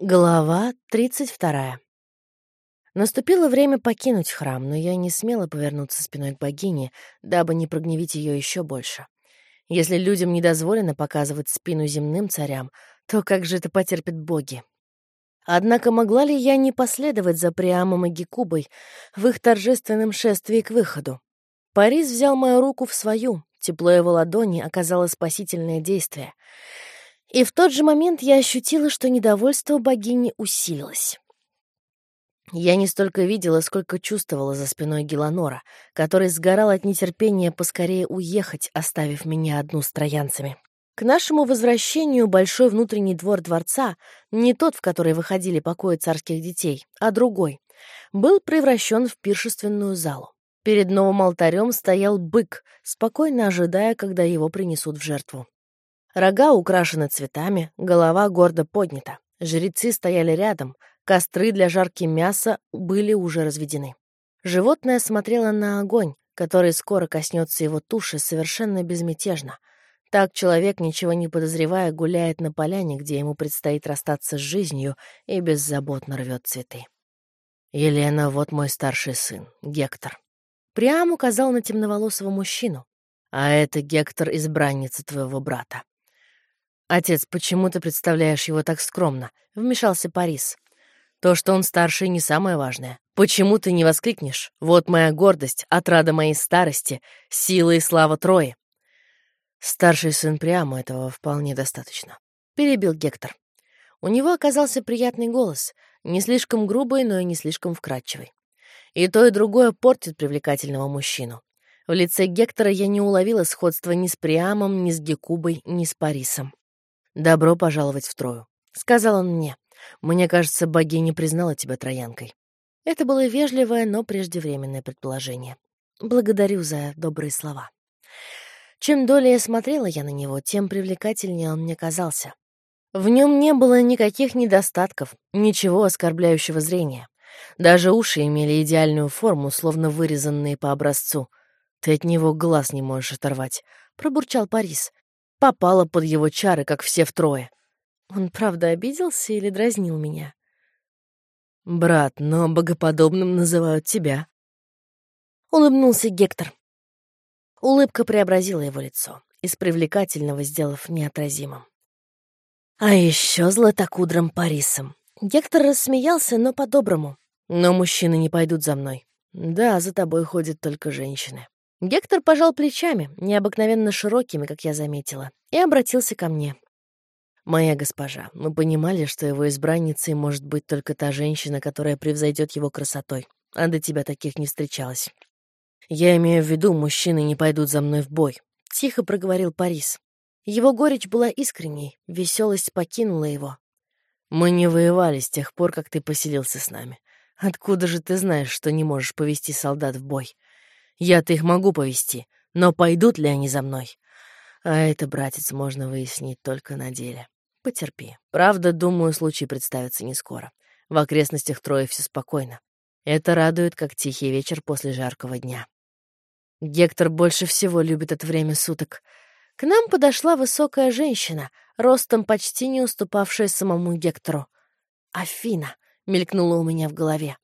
Глава 32. Наступило время покинуть храм, но я не смела повернуться спиной к богине, дабы не прогневить ее еще больше. Если людям не дозволено показывать спину земным царям, то как же это потерпят боги? Однако могла ли я не последовать за Приамом и Гекубой в их торжественном шествии к выходу? Парис взял мою руку в свою, тепло его ладони оказало спасительное действие — и в тот же момент я ощутила, что недовольство богини усилилось. Я не столько видела, сколько чувствовала за спиной Геланора, который сгорал от нетерпения поскорее уехать, оставив меня одну с троянцами. К нашему возвращению большой внутренний двор дворца, не тот, в который выходили покои царских детей, а другой, был превращен в пиршественную залу. Перед новым алтарем стоял бык, спокойно ожидая, когда его принесут в жертву. Рога украшены цветами, голова гордо поднята. Жрецы стояли рядом, костры для жарки мяса были уже разведены. Животное смотрело на огонь, который скоро коснется его туши совершенно безмятежно. Так человек, ничего не подозревая, гуляет на поляне, где ему предстоит расстаться с жизнью и беззаботно рвет цветы. «Елена, вот мой старший сын, Гектор». Приам указал на темноволосого мужчину. «А это Гектор, избранница твоего брата. «Отец, почему ты представляешь его так скромно?» — вмешался Парис. «То, что он старший, не самое важное. Почему ты не воскликнешь? Вот моя гордость, отрада моей старости, сила и слава Трои». Старший сын прямо этого вполне достаточно. Перебил Гектор. У него оказался приятный голос, не слишком грубый, но и не слишком вкрадчивый. И то, и другое портит привлекательного мужчину. В лице Гектора я не уловила сходства ни с Приамом, ни с Гекубой, ни с Парисом. «Добро пожаловать в Трою», — сказал он мне. «Мне кажется, богиня признала тебя троянкой». Это было вежливое, но преждевременное предположение. Благодарю за добрые слова. Чем долее смотрела я на него, тем привлекательнее он мне казался. В нем не было никаких недостатков, ничего оскорбляющего зрения. Даже уши имели идеальную форму, словно вырезанные по образцу. «Ты от него глаз не можешь оторвать», — пробурчал Парис попала под его чары, как все втрое. Он правда обиделся или дразнил меня? «Брат, но богоподобным называют тебя». Улыбнулся Гектор. Улыбка преобразила его лицо, из привлекательного сделав неотразимым. А еще златокудрым Парисом. Гектор рассмеялся, но по-доброму. Но мужчины не пойдут за мной. Да, за тобой ходят только женщины. Гектор пожал плечами, необыкновенно широкими, как я заметила, и обратился ко мне. «Моя госпожа, мы понимали, что его избранницей может быть только та женщина, которая превзойдет его красотой, а до тебя таких не встречалось. Я имею в виду, мужчины не пойдут за мной в бой», — тихо проговорил Парис. Его горечь была искренней, веселость покинула его. «Мы не воевали с тех пор, как ты поселился с нами. Откуда же ты знаешь, что не можешь повести солдат в бой?» Я-то их могу повести, но пойдут ли они за мной? А это, братец, можно выяснить только на деле. Потерпи. Правда, думаю, случай представится не скоро. В окрестностях Трои все спокойно. Это радует, как тихий вечер после жаркого дня. Гектор больше всего любит это время суток. К нам подошла высокая женщина, ростом почти не уступавшая самому Гектору. «Афина», — мелькнула у меня в голове.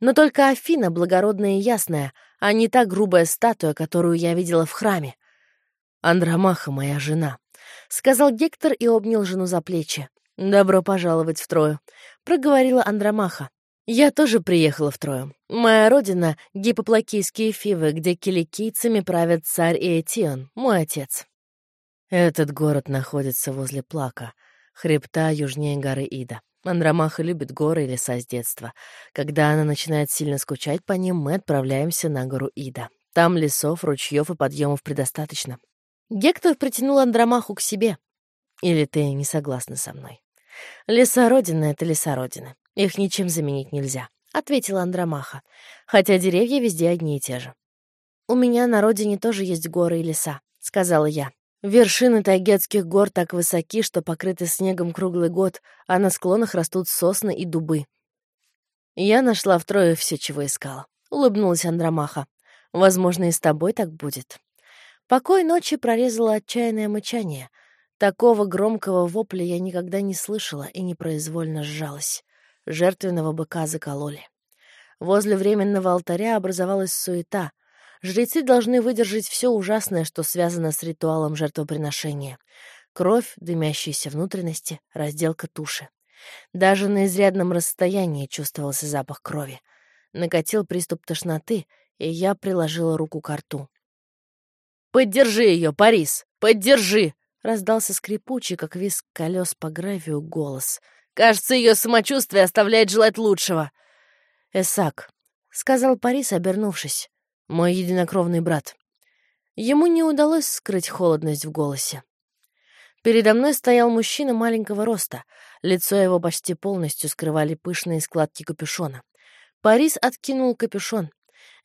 Но только Афина благородная и ясная, а не та грубая статуя, которую я видела в храме. «Андромаха моя жена», — сказал Гектор и обнял жену за плечи. «Добро пожаловать в Трою», — проговорила Андромаха. «Я тоже приехала в Трою. Моя родина — гипоплакийские фивы, где киликийцами правят царь Иэтион, мой отец. Этот город находится возле Плака, хребта южнее горы Ида. Андромаха любит горы и леса с детства. Когда она начинает сильно скучать по ним, мы отправляемся на гору Ида. Там лесов, ручьев и подъемов предостаточно. Гектор притянул Андромаху к себе. Или ты не согласна со мной? Леса Родины — это леса Родины. Их ничем заменить нельзя, — ответила Андромаха. Хотя деревья везде одни и те же. У меня на родине тоже есть горы и леса, — сказала я. Вершины тайгетских гор так высоки, что покрыты снегом круглый год, а на склонах растут сосны и дубы. Я нашла втрое все, чего искала. Улыбнулась Андромаха. Возможно, и с тобой так будет. Покой ночи прорезало отчаянное мычание. Такого громкого вопля я никогда не слышала и непроизвольно сжалась. Жертвенного быка закололи. Возле временного алтаря образовалась суета. Жрецы должны выдержать все ужасное, что связано с ритуалом жертвоприношения. Кровь, дымящиеся внутренности, разделка туши. Даже на изрядном расстоянии чувствовался запах крови. Накатил приступ тошноты, и я приложила руку к рту. «Поддержи ее, Парис! Поддержи!» — раздался скрипучий, как виск колес по гравию, голос. «Кажется, ее самочувствие оставляет желать лучшего!» «Эсак», — сказал Парис, обернувшись, — «мой единокровный брат». Ему не удалось скрыть холодность в голосе. Передо мной стоял мужчина маленького роста. Лицо его почти полностью скрывали пышные складки капюшона. Парис откинул капюшон.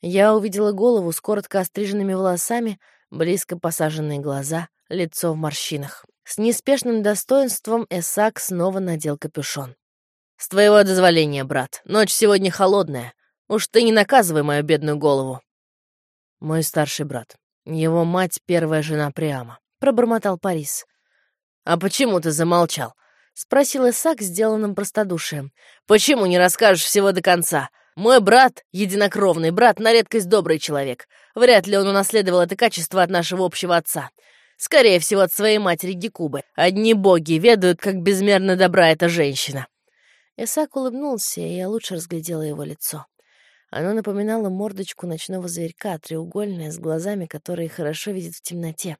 Я увидела голову с коротко остриженными волосами, близко посаженные глаза, лицо в морщинах. С неспешным достоинством Эсак снова надел капюшон. «С твоего дозволения, брат. Ночь сегодня холодная. Уж ты не наказывай мою бедную голову». «Мой старший брат. Его мать — первая жена Приама», — пробормотал Парис. «А почему ты замолчал?» — спросил Исаак, сделанным простодушием. «Почему не расскажешь всего до конца? Мой брат, единокровный брат, на редкость добрый человек. Вряд ли он унаследовал это качество от нашего общего отца. Скорее всего, от своей матери Гекубы. Одни боги ведают, как безмерно добра эта женщина». Исаак улыбнулся, и я лучше разглядела его лицо. Оно напоминало мордочку ночного зверька, треугольное, с глазами, которые хорошо видят в темноте.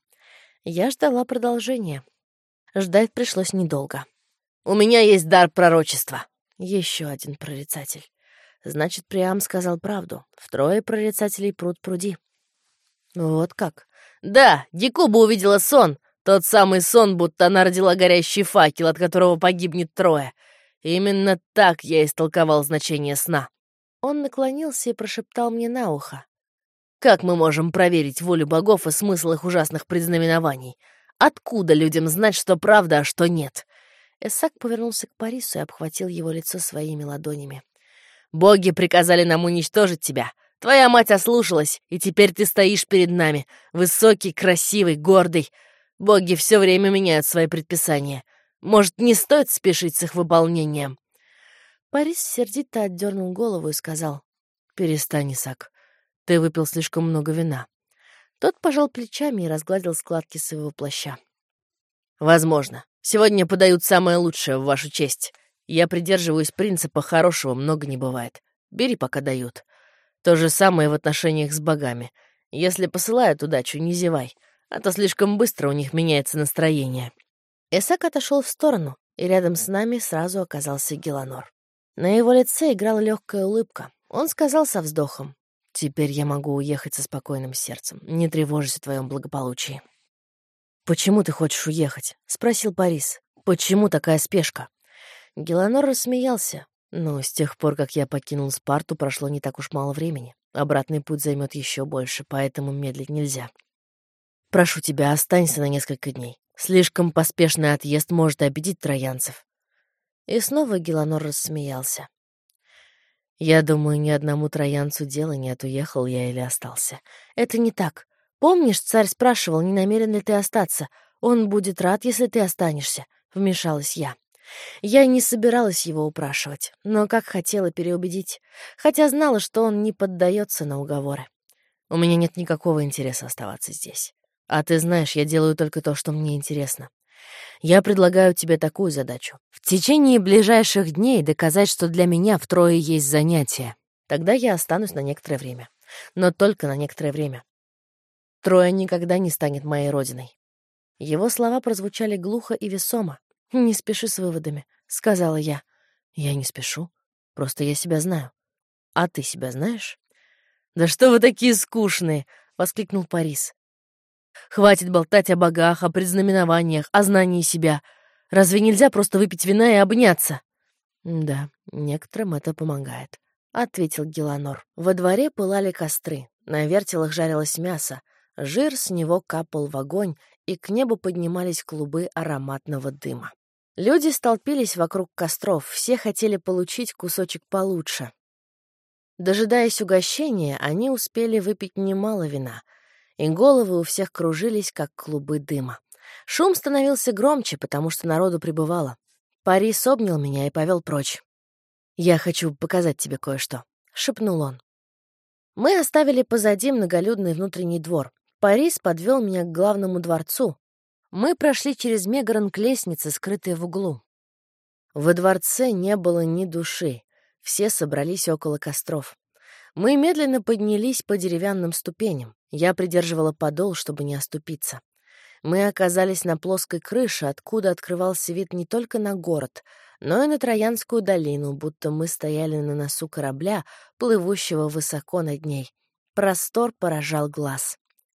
Я ждала продолжения. Ждать пришлось недолго. «У меня есть дар пророчества!» Еще один прорицатель. Значит, Приам сказал правду. Втрое прорицателей пруд пруди. Вот как. Да, Дикуба увидела сон. Тот самый сон, будто она родила горящий факел, от которого погибнет трое. Именно так я истолковал значение сна. Он наклонился и прошептал мне на ухо. Как мы можем проверить волю богов и смысл их ужасных предзнаменований? Откуда людям знать, что правда, а что нет? Эсак повернулся к Парису и обхватил его лицо своими ладонями. «Боги приказали нам уничтожить тебя. Твоя мать ослушалась, и теперь ты стоишь перед нами, высокий, красивый, гордый. Боги все время меняют свои предписания. Может, не стоит спешить с их выполнением?» Парис сердито отдернул голову и сказал, «Перестань, Исаак, ты выпил слишком много вина». Тот пожал плечами и разгладил складки своего плаща. «Возможно. Сегодня подают самое лучшее в вашу честь. Я придерживаюсь принципа «хорошего много не бывает». Бери, пока дают. То же самое в отношениях с богами. Если посылают удачу, не зевай, а то слишком быстро у них меняется настроение. Эсак отошел в сторону, и рядом с нами сразу оказался Геланор. На его лице играла легкая улыбка. Он сказал со вздохом, «Теперь я могу уехать со спокойным сердцем, не тревожась о твоем благополучии». «Почему ты хочешь уехать?» — спросил Парис. «Почему такая спешка?» Геланор рассмеялся. «Ну, с тех пор, как я покинул Спарту, прошло не так уж мало времени. Обратный путь займет еще больше, поэтому медлить нельзя. Прошу тебя, останься на несколько дней. Слишком поспешный отъезд может обидеть троянцев. И снова Геланор рассмеялся. Я думаю, ни одному троянцу дела нет, уехал я или остался. Это не так. Помнишь, царь спрашивал, не намерен ли ты остаться? Он будет рад, если ты останешься, — вмешалась я. Я не собиралась его упрашивать, но как хотела переубедить, хотя знала, что он не поддается на уговоры. У меня нет никакого интереса оставаться здесь. А ты знаешь, я делаю только то, что мне интересно. Я предлагаю тебе такую задачу. В течение ближайших дней доказать, что для меня втрое есть занятие. Тогда я останусь на некоторое время. Но только на некоторое время. Трое никогда не станет моей родиной. Его слова прозвучали глухо и весомо. «Не спеши с выводами», — сказала я. «Я не спешу. Просто я себя знаю. А ты себя знаешь?» «Да что вы такие скучные!» — воскликнул Парис. Хватит болтать о богах, о предзнаменованиях, о знании себя. Разве нельзя просто выпить вина и обняться?» «Да, некоторым это помогает», — ответил Геланор. Во дворе пылали костры, на вертелах жарилось мясо, жир с него капал в огонь, и к небу поднимались клубы ароматного дыма. Люди столпились вокруг костров, все хотели получить кусочек получше. Дожидаясь угощения, они успели выпить немало вина — и головы у всех кружились, как клубы дыма. Шум становился громче, потому что народу прибывало. Парис обнял меня и повел прочь. «Я хочу показать тебе кое-что», — шепнул он. Мы оставили позади многолюдный внутренний двор. Парис подвел меня к главному дворцу. Мы прошли через Мегарон к лестнице, скрытой в углу. Во дворце не было ни души. Все собрались около костров. Мы медленно поднялись по деревянным ступеням. Я придерживала подол, чтобы не оступиться. Мы оказались на плоской крыше, откуда открывался вид не только на город, но и на Троянскую долину, будто мы стояли на носу корабля, плывущего высоко над ней. Простор поражал глаз.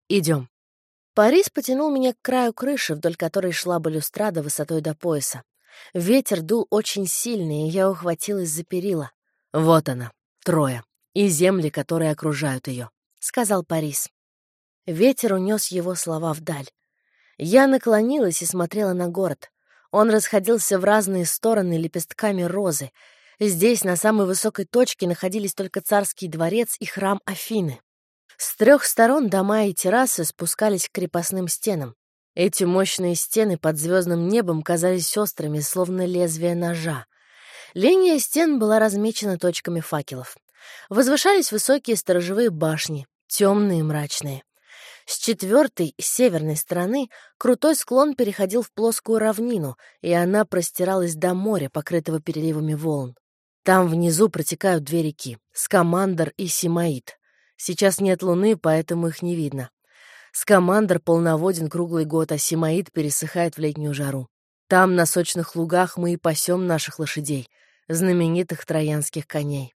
Идем. Парис потянул меня к краю крыши, вдоль которой шла балюстрада высотой до пояса. Ветер дул очень сильный, и я ухватилась за перила. «Вот она, Троя, и земли, которые окружают ее», — сказал Парис. Ветер унес его слова вдаль. Я наклонилась и смотрела на город. Он расходился в разные стороны лепестками розы. Здесь, на самой высокой точке, находились только царский дворец и храм Афины. С трех сторон дома и террасы спускались к крепостным стенам. Эти мощные стены под звездным небом казались острыми, словно лезвие ножа. Линия стен была размечена точками факелов. Возвышались высокие сторожевые башни, темные и мрачные. С четвертой, северной стороны, крутой склон переходил в плоскую равнину, и она простиралась до моря, покрытого переливами волн. Там внизу протекают две реки — Скамандр и Симаид. Сейчас нет луны, поэтому их не видно. Скамандр полноводен круглый год, а Симаид пересыхает в летнюю жару. Там, на сочных лугах, мы и пасем наших лошадей, знаменитых троянских коней.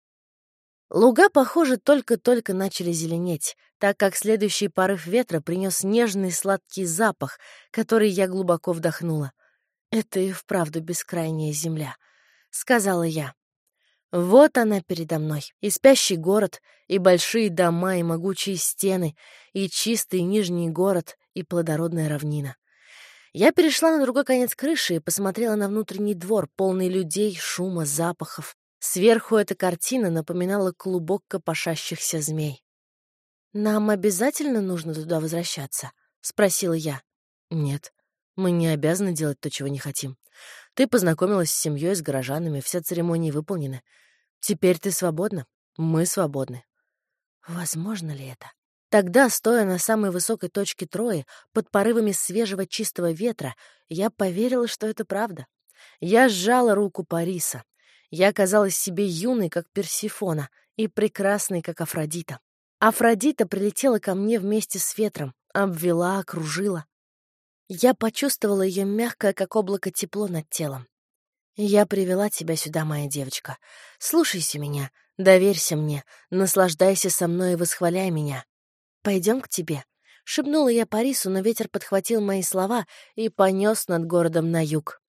Луга, похоже, только-только начали зеленеть, так как следующий порыв ветра принес нежный сладкий запах, который я глубоко вдохнула. «Это и вправду бескрайняя земля», — сказала я. Вот она передо мной, и спящий город, и большие дома, и могучие стены, и чистый нижний город, и плодородная равнина. Я перешла на другой конец крыши и посмотрела на внутренний двор, полный людей, шума, запахов. Сверху эта картина напоминала клубок копошащихся змей. «Нам обязательно нужно туда возвращаться?» — спросила я. «Нет, мы не обязаны делать то, чего не хотим. Ты познакомилась с семьей, с горожанами, все церемонии выполнены. Теперь ты свободна, мы свободны». Возможно ли это? Тогда, стоя на самой высокой точке Трои, под порывами свежего чистого ветра, я поверила, что это правда. Я сжала руку Париса. Я казалась себе юной, как Персифона, и прекрасной, как Афродита. Афродита прилетела ко мне вместе с ветром, обвела, окружила. Я почувствовала ее мягкое, как облако, тепло над телом. Я привела тебя сюда, моя девочка. Слушайся меня, доверься мне, наслаждайся со мной и восхваляй меня. Пойдем к тебе. Шепнула я Парису, но ветер подхватил мои слова и понес над городом на юг.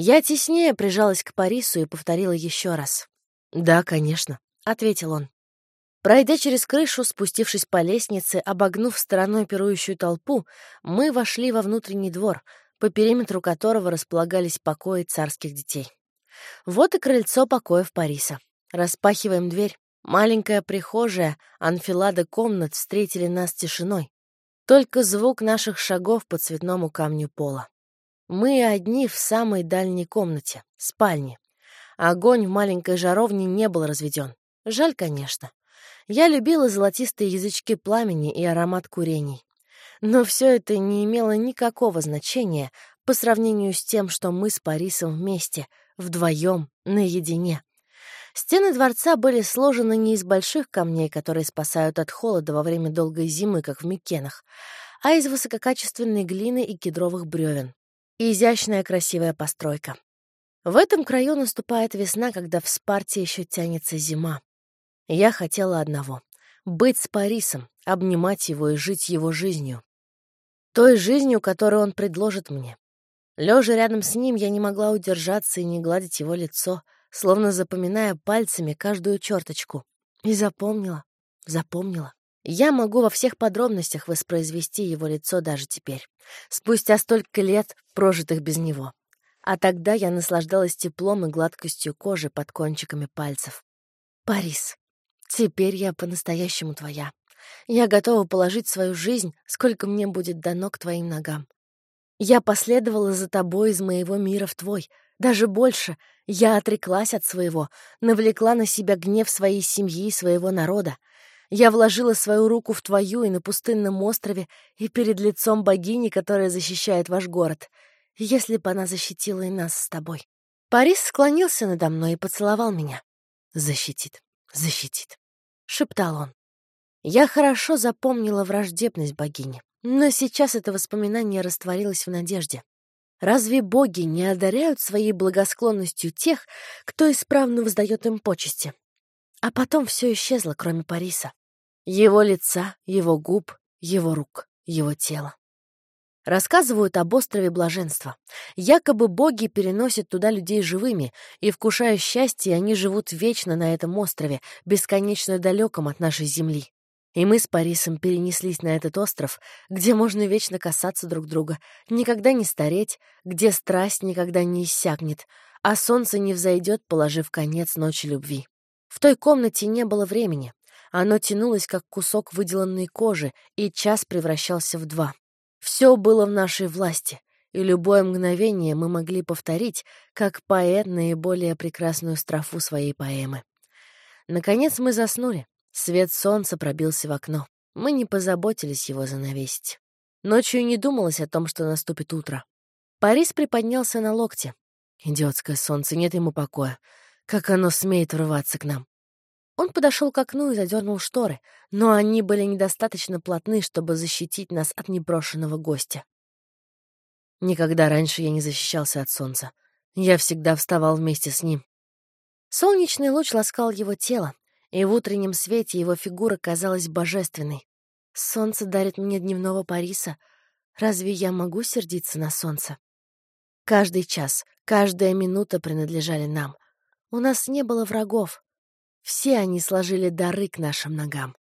Я теснее прижалась к Парису и повторила еще раз. «Да, конечно», — ответил он. Пройдя через крышу, спустившись по лестнице, обогнув стороной пирующую толпу, мы вошли во внутренний двор, по периметру которого располагались покои царских детей. Вот и крыльцо покоев Париса. Распахиваем дверь. Маленькая прихожая, анфилада комнат встретили нас тишиной. Только звук наших шагов по цветному камню пола. Мы одни в самой дальней комнате, спальне. Огонь в маленькой жаровне не был разведен. Жаль, конечно. Я любила золотистые язычки пламени и аромат курений. Но все это не имело никакого значения по сравнению с тем, что мы с Парисом вместе, вдвоем, наедине. Стены дворца были сложены не из больших камней, которые спасают от холода во время долгой зимы, как в Микенах, а из высококачественной глины и кедровых бревен изящная красивая постройка. В этом краю наступает весна, когда в Спарте еще тянется зима. Я хотела одного — быть с Парисом, обнимать его и жить его жизнью. Той жизнью, которую он предложит мне. Лежа рядом с ним, я не могла удержаться и не гладить его лицо, словно запоминая пальцами каждую черточку. И запомнила, запомнила. Я могу во всех подробностях воспроизвести его лицо даже теперь, спустя столько лет, прожитых без него. А тогда я наслаждалась теплом и гладкостью кожи под кончиками пальцев. «Парис, теперь я по-настоящему твоя. Я готова положить свою жизнь, сколько мне будет дано к твоим ногам. Я последовала за тобой из моего мира в твой. Даже больше. Я отреклась от своего, навлекла на себя гнев своей семьи и своего народа. Я вложила свою руку в твою и на пустынном острове, и перед лицом богини, которая защищает ваш город. Если бы она защитила и нас с тобой. Парис склонился надо мной и поцеловал меня. «Защитит, защитит», — шептал он. Я хорошо запомнила враждебность богини, но сейчас это воспоминание растворилось в надежде. Разве боги не одаряют своей благосклонностью тех, кто исправно воздает им почести? А потом все исчезло, кроме Париса. Его лица, его губ, его рук, его тела. Рассказывают об острове Блаженства. Якобы боги переносят туда людей живыми, и, вкушая счастье, они живут вечно на этом острове, бесконечно далеком от нашей земли. И мы с Парисом перенеслись на этот остров, где можно вечно касаться друг друга, никогда не стареть, где страсть никогда не иссякнет, а солнце не взойдет, положив конец ночи любви. В той комнате не было времени. Оно тянулось, как кусок выделанной кожи, и час превращался в два. Все было в нашей власти, и любое мгновение мы могли повторить, как поэт наиболее прекрасную строфу своей поэмы. Наконец мы заснули. Свет солнца пробился в окно. Мы не позаботились его занавесить. Ночью не думалось о том, что наступит утро. Парис приподнялся на локте. Идиотское солнце, нет ему покоя. Как оно смеет врываться к нам? Он подошел к окну и задернул шторы, но они были недостаточно плотны, чтобы защитить нас от непрошенного гостя. Никогда раньше я не защищался от солнца. Я всегда вставал вместе с ним. Солнечный луч ласкал его тело, и в утреннем свете его фигура казалась божественной. Солнце дарит мне дневного Париса. Разве я могу сердиться на солнце? Каждый час, каждая минута принадлежали нам. У нас не было врагов. Все они сложили дары к нашим ногам.